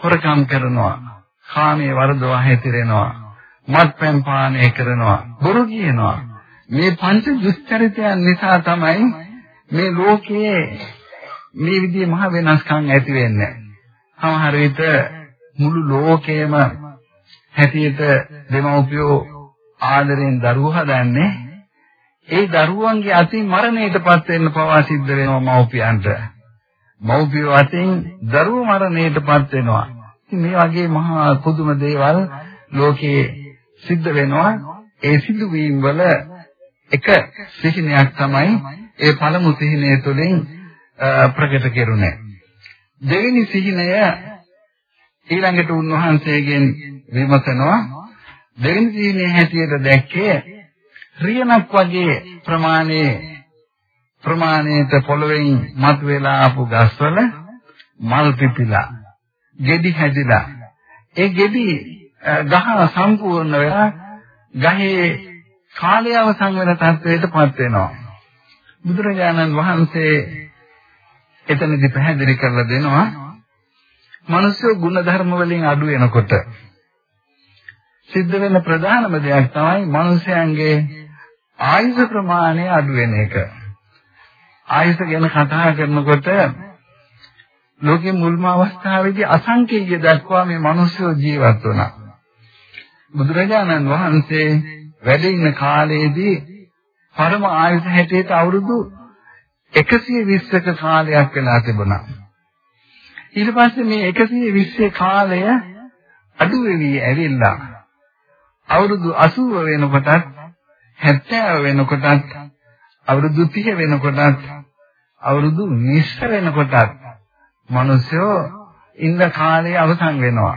හොරකම් කරනවා. කාමයේ වරදවා හැතිරෙනවා. මත්පැන් පානය කරනවා, බොරු කියනවා. මේ පංච දුස්චරිතයන් නිසා තමයි මේ ලෝකයේ මේ විදිහේ මහ වෙනස්කම් ඇති වෙන්නේ. සමහර විට මුළු ලෝකයේම හැටියට දෙමව්පියෝ ආදරෙන් දරුවෝ හදන්නේ ඒ දරුවන්ගේ අතින් මරණයටපත් වෙන්න පවා සිද්ධ වෙනවා මව්පියන්ට. මව්පියෝ අතින් දරුවෝ මරණයටපත් වෙනවා. මේ වගේ මහා පුදුම දේවල් ලෝකේ සිද්ධ වෙනවා. ඒ සිදුවීම් වල එක සිහිනයක් තමයි ඒ පළමු සිහිනය තුළින් ප්‍රකට කෙරුණේ. දෙවෙනි සිහිනය ඊළඟට උන්වහන්සේගෙන් විමසනවා දෙවෙනි සිහිනයේ හැටියට දැක්කේ රියනක් වගේ ප්‍රමාණයේ ප්‍රමාණයට පොළවෙන් මතුවලා ආපු ගස්වල මල් පිපිලා ගෙඩි හැදිලා. ඒ ගෙඩි ගහ සම්පූර්ණ වෙලා ගහේ කාලය අවසන් වෙන තත්වයටපත් වෙනවා. බුදුරජාණන් වහන්සේ එතනදි පැහැදිලි කරලා දෙනවා මිනිස්සු ගුණධර්ම වලින් අඩු වෙනකොට සිද්ධ වෙන ප්‍රධානම දෙයක් තමයි මිනිසයන්ගේ ආයුෂ ප්‍රමාණය අඩු වෙන එක. ආයුෂ ගැන කතා කරනකොට ලෝකේ මුල්ම අවස්ථාවේදී අසංකේය දක්වා මේ මිනිස්සු ජීවත් වුණා. බුදුරජාණන් වහන්සේ වැඩ ඉන්න කාලයේදී පරම ආයුෂ හැටියට අවුරුදු 120ක කාලයක් වෙලා තිබුණා. ඊට පස්සේ මේ 120 කාලය අඩු වෙවි ඇවිල්ලා අවුරුදු 80 වෙනකොටත් 70 වෙනකොටත් අවුරුදු 30 වෙනකොටත් අවුරුදු 20 වෙනකොටත් මිනිස්සු ඉන්න කාලය අවසන් වෙනවා.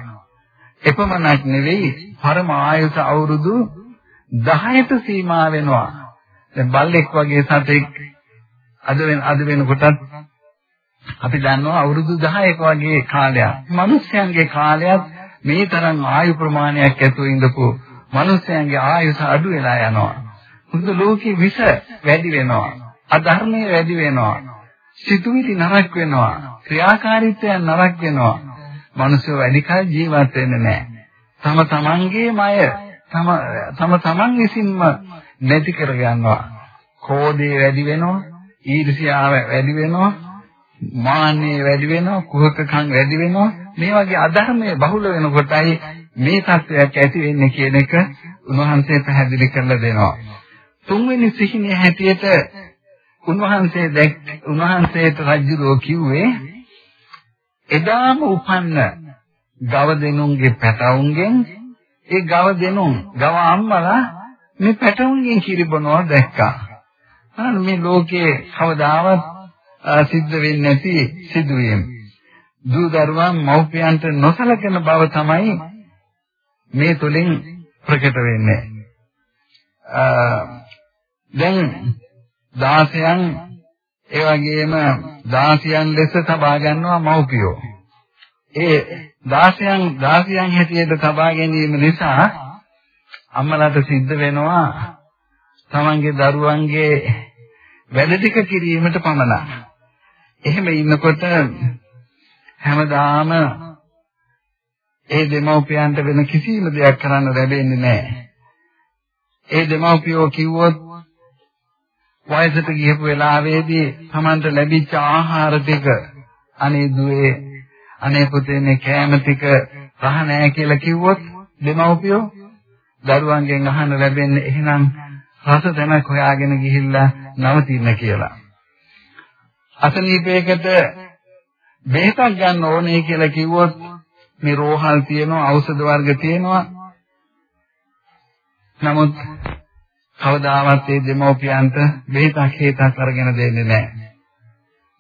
එපමණක් නෙවෙයි පරම ආයුෂ අවුරුදු 10ට සීමා වෙනවා. දැන් බල්ලෙක් වගේ සතෙක් අද වෙන අද වෙනකොටත් අපි දන්නවා අවුරුදු 10ක වගේ කාලයක්. මිනිස්යන්ගේ කාලයක් මේ තරම් ආයු ප්‍රමාණයක් ඇතුව ඉඳපු මිනිස්යන්ගේ ආයුෂ අඩු වෙලා යනවා. මුළු ලෝකේ විස වැඩි වෙනවා. අධර්මයේ වැඩි වෙනවා. සිතුවිලි නරක වෙනවා. ක්‍රියාකාරීත්වයන් නරක වෙනවා. මිනිස්සු වැඩි කල ජීවත් වෙන්නේ නැහැ. තම තමන්ගේමය තම තම තමන් විසින්ම නැති කර ගන්නවා. කෝධය වැඩි වෙනවා. ඊර්ෂ්‍යාව වැඩි වෙනවා. මාන්නය වැඩි වෙනවා. කුහකකම් වැඩි වෙනවා. මේ වගේ අධර්මයේ බහුල වෙනකොටයි මේ තත්වයක් ඇති වෙන්නේ කියන එක උන්වහන්සේ පැහැදිලි කරලා දෙනවා. තුන්වෙනි සිහිනය හැටියට උන්වහන්සේ දැක් උන්වහන්සේට රජුරෝ කිව්වේ එදාම උපන්න ගව දෙනුන්ගේ පැටවුන්ගෙන් ඒ ගව දෙනුන් ගව අම්මලා මේ පැටවුන්ගෙන් කිරිබනවා දැක්කා. අන්න මේ ලෝකේ කවදාවත් සිද්ධ වෙන්නේ නැති සිදුවීම්. දූ දරුවන් මව්පියන්ට නොසලකන බව තමයි මේ තුලින් ප්‍රකට වෙන්නේ. දැන් දාසයන් ඒ වගේම දාසියන් ලෙස තබා ගන්නවා මව්පියෝ. ඒ දාසයන් දාසියන් හැටියට තබා ගැනීම නිසා අම්මලාට සිද්ධ වෙනවා තමන්ගේ දරුවන්ගේ වැඩ ටික කිරීමට පමණක්. එහෙම ඉන්නකොට හැමදාම ඒ දෙමව්පියන්ට වෙන කිසිම දෙයක් කරන්න ලැබෙන්නේ නැහැ. ඒ දෙමව්පියෝ කිව්වොත් වයසට ගියපු වෙලාවේදී Tamanට ලැබිච්ච ආහාර ටික අනේ දුවේ අනේ පුතේ මේ කෑම ටික රහ නැහැ කියලා කිව්වොත් දෙමව්පියෝ දරුවන්ගෙන් අහන්න ලැබෙන්නේ එහෙනම් රස දැනක් හොයාගෙන ගිහිල්ලා නවතින්න කියලා. අසනීපයකට බෙහෙතක් ගන්න ඕනේ කියලා කිව්වොත් මේ රෝහල් තියෙනවා ඖෂධ වර්ග තියෙනවා. නමුත් කවදාවත් ඒ දෙමෝපියන්ට බෙහෙතක් හේතක් අරගෙන දෙන්නේ නැහැ.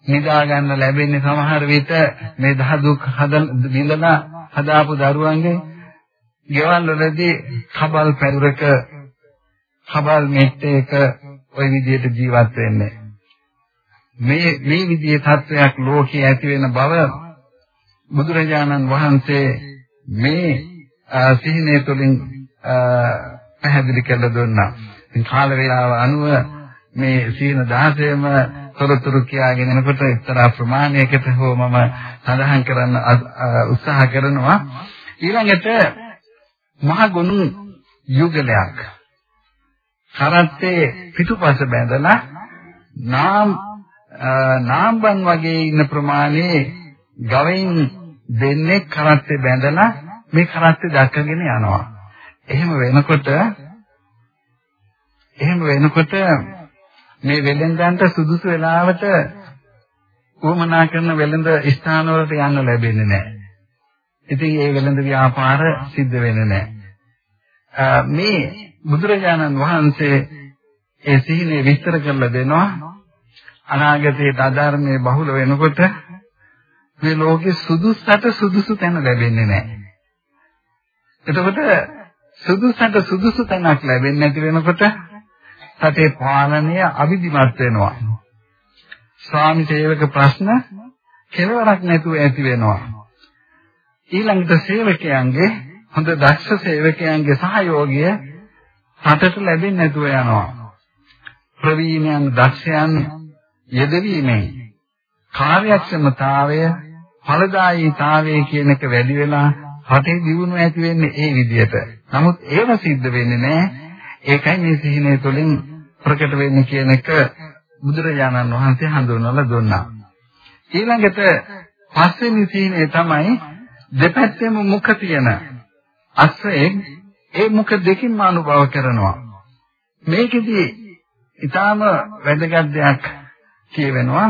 නිදා ගන්න ලැබෙන්නේ සමහර විට මේ දහදුක් හදන බිඳලා හදාපු දරුවන්ගේ ගෙවල් වලදී කබල් පැදුරක කබල් මෙට්ටේක ওই විදිහට ජීවත් වෙන්නේ. මේ මේ විදිහේ තත්වයක් ලෝකයේ ඇති වෙන බව බුදුරජාණන් වහන්සේ මේ සිහිනය තුළින් පැහැදිලි කරලා දුන්නා. කාල වේලාව අනුව මේ සීන 16ම තොරතුරු කියාගෙන යනකොට එක්තරා ප්‍රමාණයකට හෝ මම සඳහන් කරන්න උත්සාහ කරනවා ඊළඟට මහ ගුණ යුගලයක් කරත්තේ පිටුපස බැඳලා නාම් නාම්බන් වගේ ඉන්න ප්‍රමාණයේ ගවෙන් දෙන්නේ කරත්තේ බැඳලා මේ කරත්තේ දක්කගෙන යනවා. එහෙම වෙනකොට එහෙම වෙනකොට මේ වෙලෙන්දන්ට සුදුසු වෙලාවට උවමනා කරන වෙලෙන්ද ස්ථාන වලට යන්න ලැබෙන්නේ නැහැ. ඉතින් ඒ වෙලෙන්ද ව්‍යාපාර සිද්ධ වෙන්නේ නැහැ. මේ බුදුරජාණන් වහන්සේ ඒ සිහිනේ විස්තර කරලා දෙනවා අනාගතයේ අධර්මයේ බහුල වෙනකොට මේ ලෝකේ සුදුසුට සුදුසු තැන ලැබෙන්නේ නැහැ. එතකොට සුදුසුට සුදුසු තැනක් ලැබෙන්නේ නැති වෙනකොට රටේ පාලනය අවිධිමත් වෙනවා. ස්වාමි සේවක ප්‍රශ්න කෙලවරක් නැතුව ඇති වෙනවා. ඊළඟට සේවකයන්ගේ හොඳ දක්ෂ සේවකයන්ගේ සහයෝගය රටට ලැබෙන්නේ නැතුව යනවා. ප්‍රවීණයන් දක්ෂයන් යෙදවීමෙන් කාර්යක්ෂමතාවය ඵලදායීතාවය කියන එක වැඩි වෙලා රටේ දියුණුව ඇති වෙන්නේ ඒ විදිහට. නමුත් ඒව සිද්ධ වෙන්නේ නැහැ. ඒකයි මේ සිහිනය තුළින් ප්‍රකට වෙන්නේ කියන එක බුදුරජාණන් වහන්සේ හඳුන්වලා දුන්නා. ඊළඟට පස්වෙනි සිහිනය තමයි දෙපැත්තෙම මුඛ තියෙන අස්වැයෙන් ඒ මුඛ දෙකින්ම අනුභව කරනවා. මේකෙදි ඊටාම වැදගත් දෙයක් කියවෙනවා.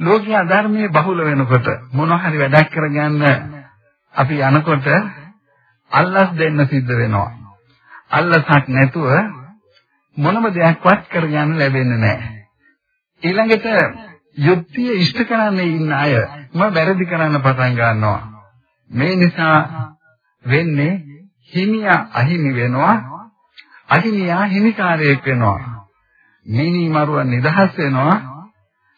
ලෝකීය ධර්මයේ බහුල වෙනකොට මොන හරි වැඩක් කරගන්න අපි යනකොට අල්ලස් දෙන්න සිද්ධ වෙනවා. අල්ලසක් නැතුව මොනම දෙයක්වත් කරගන්න ලැබෙන්නේ නැහැ. ඊළඟට යුක්තිය ඉෂ්ට කරන්නේ ඉන්න අය ම වැරදි කරන්න පටන් ගන්නවා. මේ නිසා වෙන්නේ හිමියා අහිමි වෙනවා. අහිමියා හිමිකාරයෙක් වෙනවා. මිනි මරුව නිදහස් වෙනවා.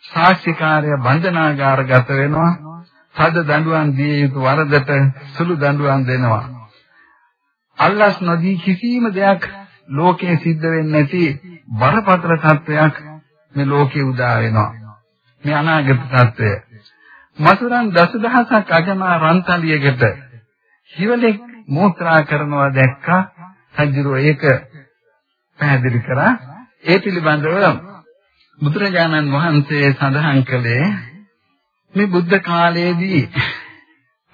සාක්ෂිකාරය බන්ධනාගාරගත වෙනවා. තද දඬුවම් දිය යුතු වරදට සුළු දඬුවම් දෙනවා. අල්ලස් නොදී කිසිම දෙයක් ලෝකයේ සිද්ධ වෙන්නේ නැති බරපතල තත්වයක් මේ ලෝකේ උදා වෙනවා. මේ අනාගත තත්වය. මසුරන් දසදහසක් අජමා රන්තලියකට හිවලෙක් මෝත්‍රා කරනවා දැක්කා. සජිරෝ ඒක පැහැදිලි කරා. ඒ පිළිබඳව බුදුරජාණන් වහන්සේ සඳහන් කළේ මේ බුද්ධ කාලයේදී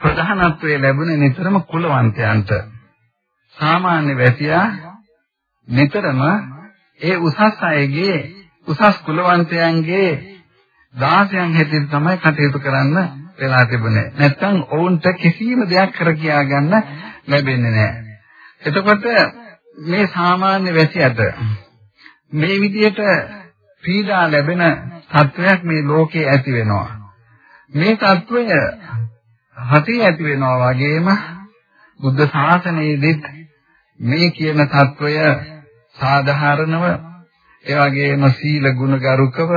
ප්‍රධානත්වයේ ලැබුණේ නිතරම කුලවන්තයන්ට. සාමාන්‍ය වැසියා නිතරම ඒ උසස් අයගේ උසස් කුලවන්තයන්ගේ දාසයන් හැටියට තමයි කටයුතු කරන්න වෙලා තිබුණේ. නැත්තම් ඔවුන්ට කිසිම දෙයක් කර කියා ගන්න ලැබෙන්නේ නැහැ. එතකොට මේ සාමාන්‍ය වැසියට මේ විදියට පීඩා ලැබෙන තත්වයක් මේ ලෝකේ ඇති වෙනවා. මේ තත්වය හතේ ඇති වෙනවා වගේම බුද්ධ ශාසනයේදීත් මේ කියන తত্ত্বය සාධාරණව ඒ වගේම සීල ගුණ ගරුකව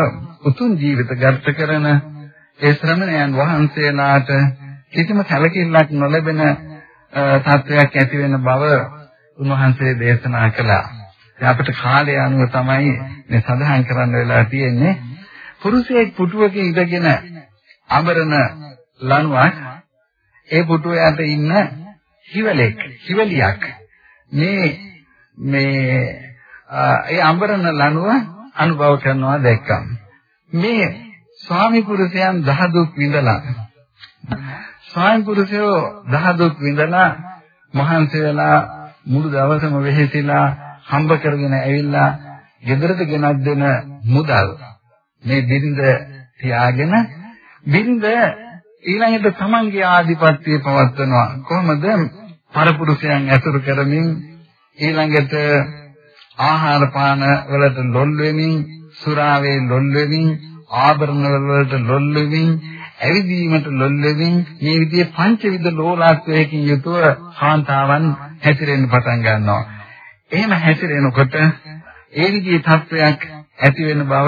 උතුම් ජීවිත ගත කරන ඒ ශ්‍රමණයන් වහන්සේලාට කිසිම සැලකිල්ලක් නොලැබෙන තත්වයක් ඇති වෙන බව උන්වහන්සේ දේශනා කළා. අපිට කාලය අනුව තමයි මේ සඳහන් කරන්න වෙලා තියෙන්නේ. පුරුෂයෙක් පුටුවක ඉඳගෙන අමරන ලණුවක් ඒ පුටුව යට ඉන්න හිවලෙක්, හිවලියක් මේ මේ ඒ අඹරන ලණුව අනුභව කරනවා දැක්කම්. මේ ස්වාමි පුරුෂයන් දහදුක් විඳලා ස්වාමි පුරුෂයෝ දහදුක් විඳලා මහන්සි වෙලා මුළු දවසම වෙහෙසිලා හම්බ කරගෙන ඇවිල්ලා ගෙදරට ගෙනත් දෙන මුදල් මේ බිරිඳ තියාගෙන බිරිඳ ඊළඟට තමන්ගේ ආධිපත්‍යය පවත්වනවා. කොහොමද? පරපුරුෂයන් ඇසුරු කරමින් ඊළඟට ආහාර පාන වලට ලොල් වෙමින් සුරාවේ ලොල් වෙමින් ආභරණ වලට ලොල් වෙමින් ඇවිදීමට ලොල් වෙමින් මේ විදිහේ පංචවිධ ලෝලාත්වයකින් යුතුව කාන්තාවන් හැසිරෙන්න පටන් ගන්නවා. එහෙම හැසිරෙනකොට ඒ විදිහේ තත්වයක් ඇති වෙන බව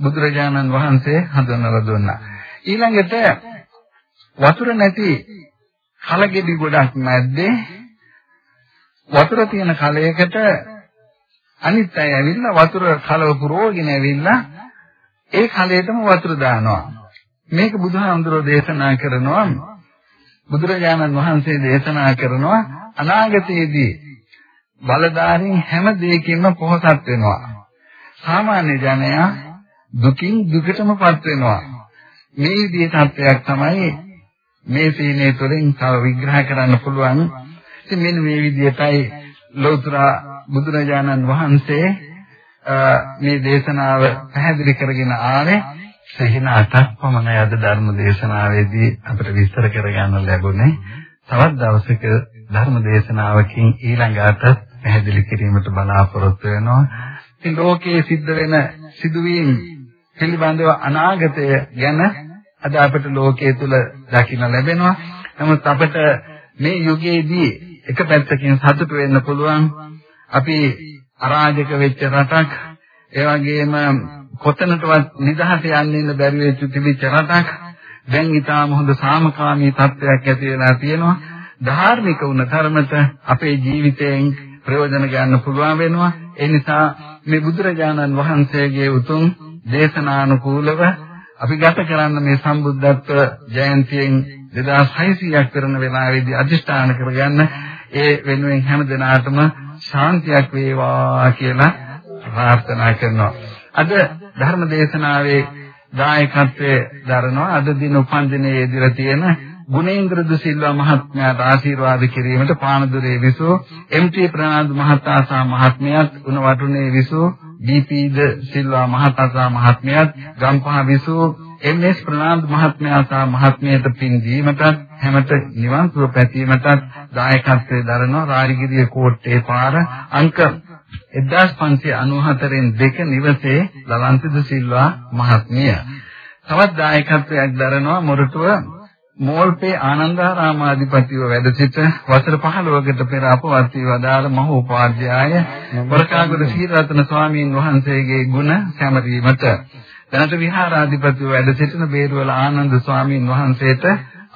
බුදුරජාණන් වහන්සේ හඳුන්වලා දුන්නා. ඊළඟට වතුර නැති කලගෙඩි ගොඩක් මැද්දේ වතුර තියෙන කලයකට අනිත් අය ඇවිල්ලා වතුර කලව පුරවගෙන ඇවිල්ලා ඒ කලයටම වතුර දානවා. මේක බුදුහාමුදුරෝ දේශනා කරනවා බුදුරජාණන් වහන්සේ දේශනා කරනවා අනාගතයේදී බලධාරීන් හැම දෙයකින්ම පොහොසත් වෙනවා. සාමාන්‍ය ජනයා දුකින් දුකටමපත් වෙනවා. මේ විදිහේ තත්ත්වයක් තමයි මේ සීනේ තුළින් තව විග්‍රහ කරන්න පුළුවන්. ඉතින් මෙන්න මේ විදිහටයි ලෞතර බුදුරජාණන් වහන්සේ මේ දේශනාව පැහැදිලි කරගෙන ආවේ සහින අටක් පමණයි අද ධර්ම දේශනාවේදී අපිට විස්තර කරගන්න ලැබුණේ. තවත් දවසක ධර්ම දේශනාවකින් ඊළඟට පැහැදිලි කිරීමට බලාපොරොත්තු වෙනවා. ඉතින් ලෝකයේ සිද්ධ වෙන සිදුවීම් පිළිබඳව අනාගතය ගැන අද අපිට ලෝකයේ තුල දකින්න ලැබෙනවා. නමුත් අපිට මේ යුගයේදී එක පැත්තකින් සතුට වෙන්න පුළුවන්. අපි අරාජක වෙච්ච රටක් ඒ වගේම කොතනටවත් නිදහස යන්න ඉන්න බැරි වෙච්ච තිබිච්ච රටක් දැන් ඊටාම හොඳ සාමකාමී තත්ත්වයක් ඇති වෙලා තියෙනවා. ධාර්මික වුණ තරමට අපේ ජීවිතයෙන් ප්‍රයෝජන ගන්න පුළුවන් වෙනවා. ඒ නිසා මේ බුදුරජාණන් වහන්සේගේ උතුම් දේශනානුකූලව අපි ගත කරන්න මේ සම්බුද්ධත්ව ජයන්තියෙන් 2600ක් කරන වෙලාවේදී අදිෂ්ඨාන කරගන්න ඒ වෙනුවෙන් හැම දිනාටම ශාන්තියක් වේවා කියලා ප්‍රාර්ථනා කරනවා. අද ධර්ම දේශනාවේ දායකත්වයේ දරනවා අද දින උපන්දිනයේ යෙදලා තියෙන ගුණේන්ද්‍ර දුසිල්වා මහත්මයාට ආශිර්වාද කිරීමට පානදුරේ විසූ එම්.ටී. ප්‍රනාන්දු මහතා සහ මහත්මයාත් උණ වටුනේ විසූ බී.පී.ද සිල්වා මහතා මහත්මයාත් ගම්පහ විසූ එම්.එස්. ප්‍රනාන්දු මහත්මයා සහ මහත්මියට පින් දීමටත් හැමත නිවන් සුව පැතීමටත් දායකත්වයේ දරනවා රාජගිරිය කෝට්ටේ පාර අංක 1594න් දෙක නිවසේ ලවන්තිද සිල්වා මහත්මිය. තවත් දායකත්වයක් දරනවා මොරටුව මෝල්පේ ආනන්දාරාමාධිපතිව වැඩ සිට වසර 15කට පෙර අපවත් වී වදාළ මහෝපාද්‍යය වරකාගොඩ සීරතන ස්වාමීන් වහන්සේගේ ගුණ සැමරීමට. දැනට විහාරාධිපතිව වැඩ සිටින බේරුවල ආනන්ද ස්වාමීන් වහන්සේට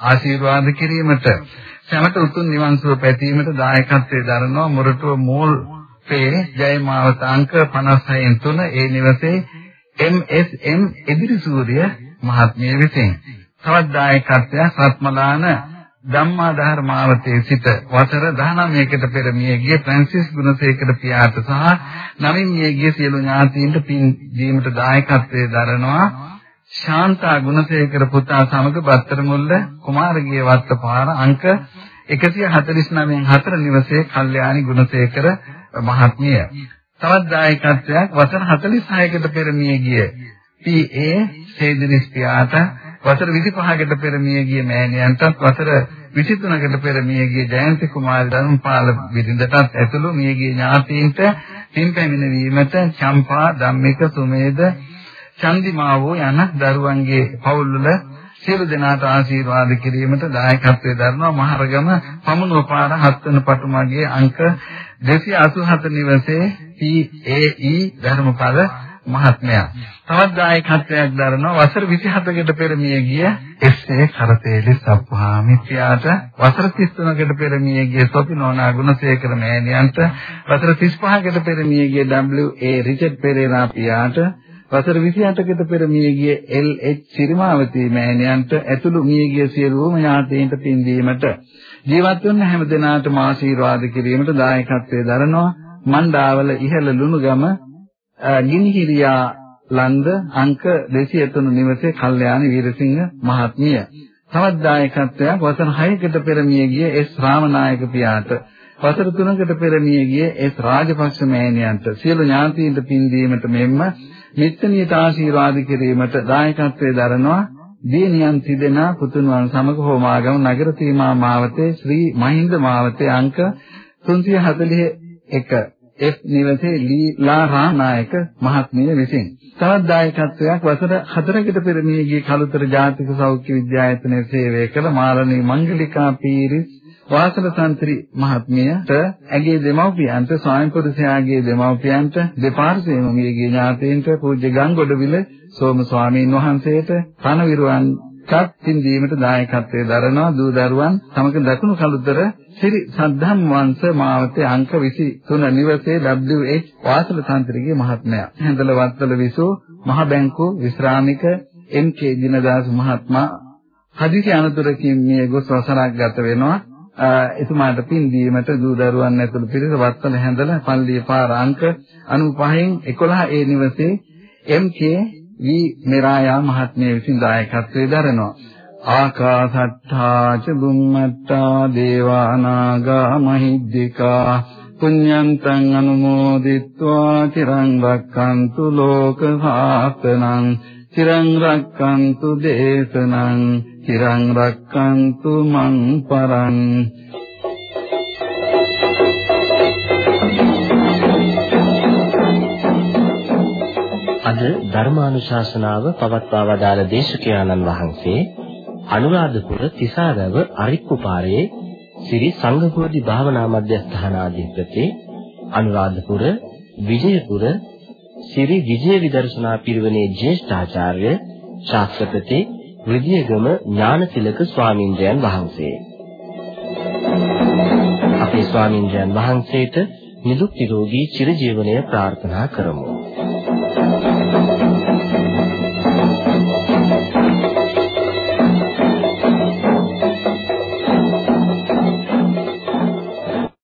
ආශිර්වාද කිරීමට. සැමට උතුම් නිවන් සුව පැතීමට දායකත්වයේ දරනවා මොරටුව මෝල් පේ ජයමාවත අංක 56න් 3 ඒ නිවසේ MSM එදිරිසූරිය මහත්මිය විසින්. තවත් දායකත්වයක් රත්මලාන ධම්මාධාර මාවතේ සිට වසර 19කට පෙර මියගිය ෆ්‍රැන්සිස් ගුණසේකර පියාට සහ නවින් මියගිය සියලු ඥාතීන්ට පින් දීමට දායකත්වයේ දරනවා ශාන්තා ගුණසේකර පුතා සමග බත්තර මුල්ල කුමාරගිය වත්තපාර අංක 149න් 4 නිවසේ කල්යාණි ගුණසේකර මහත්මිය තවත් දායකත්වයක් වසර 46කට පෙර මියගිය පී.ඒ. සේදිරිස් පියාට වසර 25කට පෙර මිය ගිය මෑණියන්ටත් වසර 23කට පෙර මිය ගිය ජයන්ති කුමාරි ධර්මපාල බිරිඳටත් ඇතුළු මිය ගිය ඥාතීන්ට පින් පැමිණවීමට චම්පා ධම්මික සුමේද චන්දිමාවෝ යන දරුවන්ගේ පවුල්වල සියලු දෙනාට ආශිර්වාද කිරීමට දායකත්වයේ දරනවා. මහරගම පමුණුවපාර හත්වන පටුමගේ අංක 287 නිවසේ PAE ධර්මපද මහත්මයා. තවත් දායකත්වයක් දරනවා වසර 27කට පෙර මිය ගිය එස්.ඒ. කරතේලි සප්පහාමිත්‍යාට වසර 33කට පෙර මිය ගිය සොපිනෝනා ගුණසේකර මෑණියන්ට වසර 35කට පෙර මිය ගිය W.A. රිචඩ් පෙරේරා පියාට වසර 28කට පෙර මිය ගිය එල්.එච්. සිරිමාවතී මෑණියන්ට ඇතුළු මිය ගිය සියලුම ඥාතීන්ට පින් දීමට ජීවත් වන හැම දිනාටම ආශිර්වාද කිරීමට දායකත්වයේ දරනවා මණ්ඩාවල ඉහළ ලුණුගම ගිනිහිරියා ලන්ද අංක 203 නිවසේ කල්යාණි වීරසිංහ මහත්මිය. තවත් දායකත්වයක් වසර 6කට පෙර මිය ගිය එස් රාමනායක පියාට. වසර 3කට පෙර මිය ගිය එස් රාජපක්ෂ මෑණියන්ට සියලු ඥාතීන්ට පින් දීමට මෙන්ම මිත්‍රණියට ආශිර්වාද කිරීමට දායකත්වයේ දරනවා. දියණියන් තිදෙනා පුතුණුවන් සමග හෝමාගම නගර සීමා මාවතේ ශ්‍රී මහින්ද මාවතේ අංක 341 එස් නිවසේ ලීලා රානායක මහත්මිය විසින්. තවත් දායකත්වයක් වසර 4කට පෙර මියගිය කලුතර ජාතික සෞඛ්‍ය විද්‍යායතනයේ සේවය කළ මාළනී මංගලිකා පීරිස් වාසල තන්ත්‍රි මහත්මියට ඇගේ දෙමව්පියන්ට ස්වාමි පුරුෂයාගේ දෙමව්පියන්ට දෙපාර්ශ්වයේම මියගිය ඥාතීන්ට පූජ්‍ය ගංගොඩවිල සෝම ස්වාමීන් වහන්සේට පණවිරුවන් කත් පින්දීමට දායකත්වයේ දරනවා දූ දරුවන් සමග දකුණු කළුතර ශ්‍රී සද්ධම් වංශ මාවතේ අංක 23 නිවසේ WH වාසල තන්ත්‍රගේ මහත්මයා හැඳල වත්තල විසූ මහ බැංකුව විශ්‍රාමික එම්.කේ. දිනදාස මහත්මයා හදිසි අනතුරකින් මිය ගොස් වසරක් ගත වෙනවා එතුමාට පින් දීමට දූ දරුවන් ඇතුළු පිරිස වත්තල හැඳලා පල්ලිය පාර අංක 95න් 11 ඒ නිවසේ එම්.කේ. වී මෙරායා මහත්මිය විසින් දායකත්වයේ දරනවා. ආකාසත්තා ච බුම්මත්තා දේවානාගා මහිද්దికා පුඤ්ඤන්තං අනුමෝදිත්වා තිරං රක්칸තු ලෝක සාසනං තිරං රක්칸තු දේශනං තිරං රක්칸තු මං පරං අද ධර්මානුශාසනාව පවත්වා වදාළ දේශකයාණන් වහන්සේ අනුරාධපුර තිසාරව අරික්කුපාරයේ ශ්‍රී සංඝබෝධි භාවනා මධ්‍යස්ථානාධිපති අනුරාධපුර විජයපුර ශ්‍රී විජය විදර්ශනා පිරිවෙනේ ජ්‍යෙෂ්ඨාචාර්ය ශාස්ත්‍රපති විද්‍යගම ඥානතිලක ස්වාමින්ද්‍රයන් වහන්සේ. අපේ ස්වාමින්ද්‍රයන් වහන්සේට නිදුක් නිරෝගී චිරජීවනය ප්‍රාර්ථනා කරමු.